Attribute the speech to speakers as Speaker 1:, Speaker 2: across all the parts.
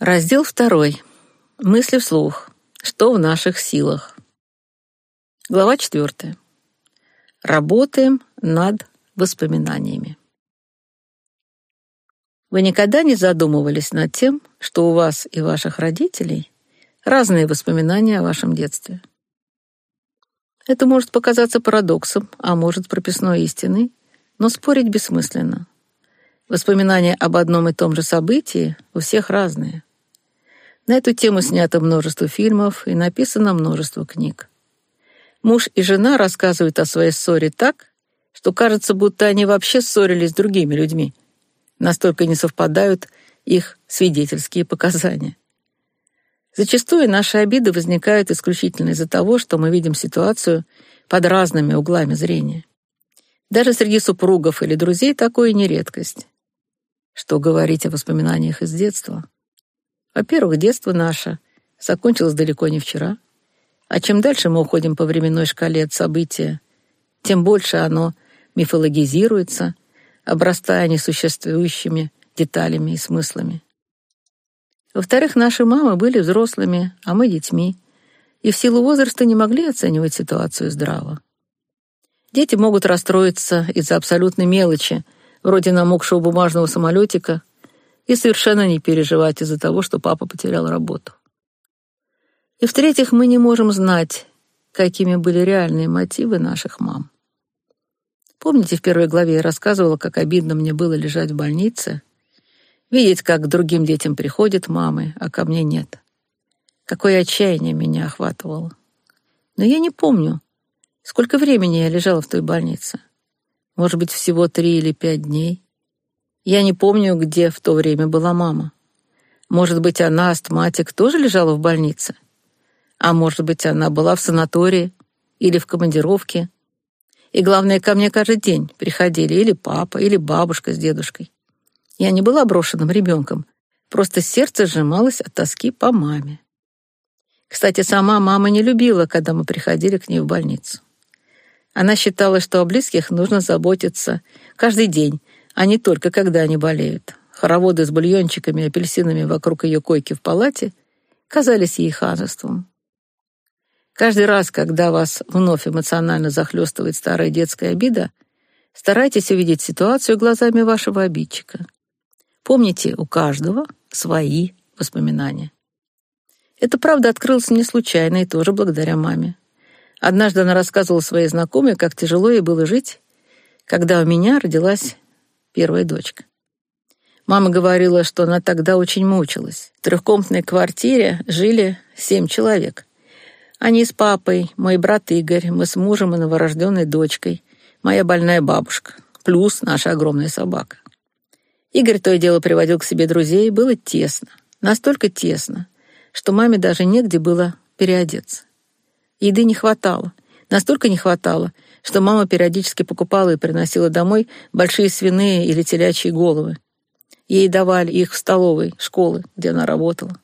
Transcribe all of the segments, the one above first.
Speaker 1: Раздел второй. Мысли вслух. Что в наших силах? Глава четвертая. Работаем над воспоминаниями. Вы никогда не задумывались над тем, что у вас и ваших родителей разные воспоминания о вашем детстве? Это может показаться парадоксом, а может прописной истиной, но спорить бессмысленно. Воспоминания об одном и том же событии у всех разные. На эту тему снято множество фильмов и написано множество книг. Муж и жена рассказывают о своей ссоре так, что кажется, будто они вообще ссорились с другими людьми. Настолько не совпадают их свидетельские показания. Зачастую наши обиды возникают исключительно из-за того, что мы видим ситуацию под разными углами зрения. Даже среди супругов или друзей такое не редкость. Что говорить о воспоминаниях из детства? Во-первых, детство наше закончилось далеко не вчера, а чем дальше мы уходим по временной шкале от события, тем больше оно мифологизируется, обрастая несуществующими деталями и смыслами. Во-вторых, наши мамы были взрослыми, а мы детьми, и в силу возраста не могли оценивать ситуацию здраво. Дети могут расстроиться из-за абсолютной мелочи, вроде намокшего бумажного самолетика, и совершенно не переживать из-за того, что папа потерял работу. И в-третьих, мы не можем знать, какими были реальные мотивы наших мам. Помните, в первой главе я рассказывала, как обидно мне было лежать в больнице, видеть, как к другим детям приходят мамы, а ко мне нет. Какое отчаяние меня охватывало. Но я не помню, сколько времени я лежала в той больнице. Может быть, всего три или пять дней. Я не помню, где в то время была мама. Может быть, она, астматик, тоже лежала в больнице? А может быть, она была в санатории или в командировке? И главное, ко мне каждый день приходили или папа, или бабушка с дедушкой. Я не была брошенным ребенком, просто сердце сжималось от тоски по маме. Кстати, сама мама не любила, когда мы приходили к ней в больницу. Она считала, что о близких нужно заботиться каждый день, а не только когда они болеют. Хороводы с бульончиками и апельсинами вокруг ее койки в палате казались ей ханжеством. Каждый раз, когда вас вновь эмоционально захлестывает старая детская обида, старайтесь увидеть ситуацию глазами вашего обидчика. Помните, у каждого свои воспоминания. Это правда открылось не случайно и тоже благодаря маме. Однажды она рассказывала своей знакомой, как тяжело ей было жить, когда у меня родилась первая дочка. Мама говорила, что она тогда очень мучилась. В трехкомнатной квартире жили семь человек. Они с папой, мой брат Игорь, мы с мужем и новорожденной дочкой, моя больная бабушка, плюс наша огромная собака. Игорь то и дело приводил к себе друзей, было тесно, настолько тесно, что маме даже негде было переодеться. Еды не хватало, настолько не хватало, что мама периодически покупала и приносила домой большие свиные или телячьи головы. Ей давали их в столовой школы, где она работала.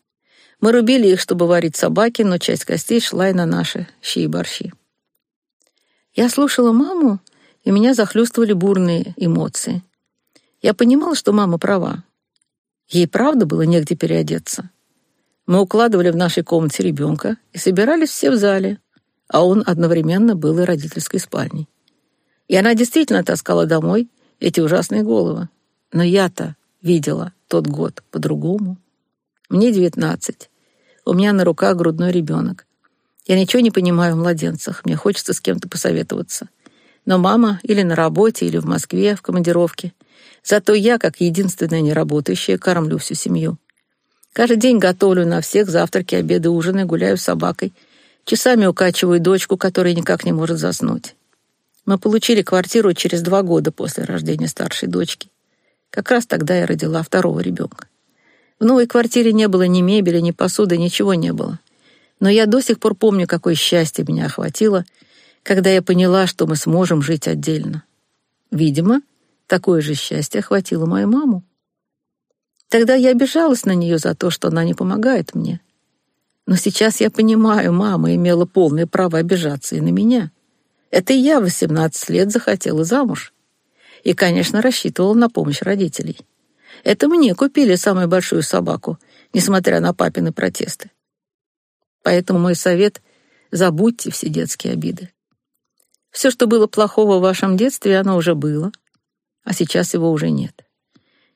Speaker 1: Мы рубили их, чтобы варить собаки, но часть костей шла и на наши щи и борщи. Я слушала маму, и меня захлестывали бурные эмоции. Я понимала, что мама права. Ей правда было негде переодеться. Мы укладывали в нашей комнате ребенка и собирались все в зале, а он одновременно был и родительской спальней. И она действительно таскала домой эти ужасные головы. Но я-то видела тот год по-другому. Мне девятнадцать. У меня на руках грудной ребенок. Я ничего не понимаю в младенцах, мне хочется с кем-то посоветоваться. Но мама или на работе, или в Москве, в командировке. Зато я, как единственная неработающая, кормлю всю семью. Каждый день готовлю на всех завтраки, обеды, ужины, гуляю с собакой — Часами укачиваю дочку, которая никак не может заснуть. Мы получили квартиру через два года после рождения старшей дочки. Как раз тогда я родила второго ребенка. В новой квартире не было ни мебели, ни посуды, ничего не было. Но я до сих пор помню, какое счастье меня охватило, когда я поняла, что мы сможем жить отдельно. Видимо, такое же счастье охватило мою маму. Тогда я обижалась на нее за то, что она не помогает мне. Но сейчас я понимаю, мама имела полное право обижаться и на меня. Это я в 18 лет захотела замуж. И, конечно, рассчитывала на помощь родителей. Это мне купили самую большую собаку, несмотря на папины протесты. Поэтому мой совет — забудьте все детские обиды. Все, что было плохого в вашем детстве, оно уже было, а сейчас его уже нет.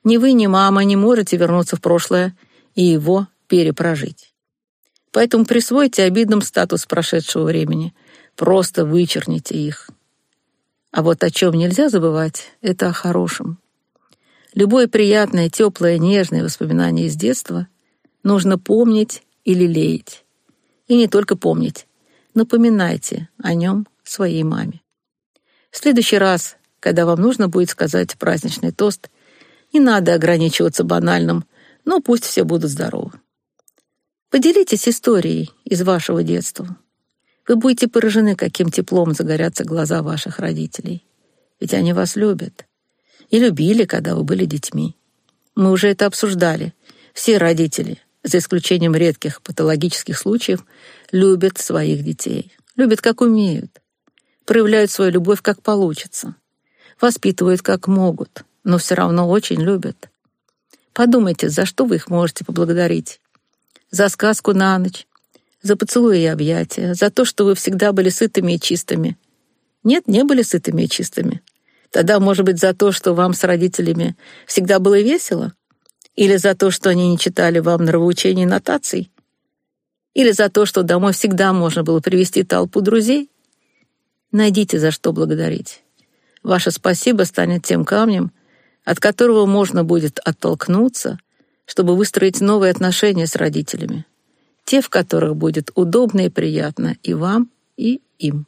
Speaker 1: Ни вы, ни мама не можете вернуться в прошлое и его перепрожить. Поэтому присвойте обидным статус прошедшего времени, просто вычерните их. А вот о чем нельзя забывать, это о хорошем. Любое приятное, теплое, нежное воспоминание из детства нужно помнить или лелеять. И не только помнить. Напоминайте о нем своей маме. В следующий раз, когда вам нужно будет сказать праздничный тост, не надо ограничиваться банальным «но пусть все будут здоровы». Поделитесь историей из вашего детства. Вы будете поражены, каким теплом загорятся глаза ваших родителей. Ведь они вас любят. И любили, когда вы были детьми. Мы уже это обсуждали. Все родители, за исключением редких патологических случаев, любят своих детей. Любят, как умеют. Проявляют свою любовь, как получится. Воспитывают, как могут, но все равно очень любят. Подумайте, за что вы их можете поблагодарить. За сказку на ночь, за поцелуи и объятия, за то, что вы всегда были сытыми и чистыми. Нет, не были сытыми и чистыми. Тогда, может быть, за то, что вам с родителями всегда было весело? Или за то, что они не читали вам нравоучений и нотаций? Или за то, что домой всегда можно было привести толпу друзей? Найдите, за что благодарить. Ваше спасибо станет тем камнем, от которого можно будет оттолкнуться, чтобы выстроить новые отношения с родителями те, в которых будет удобно и приятно и вам, и им.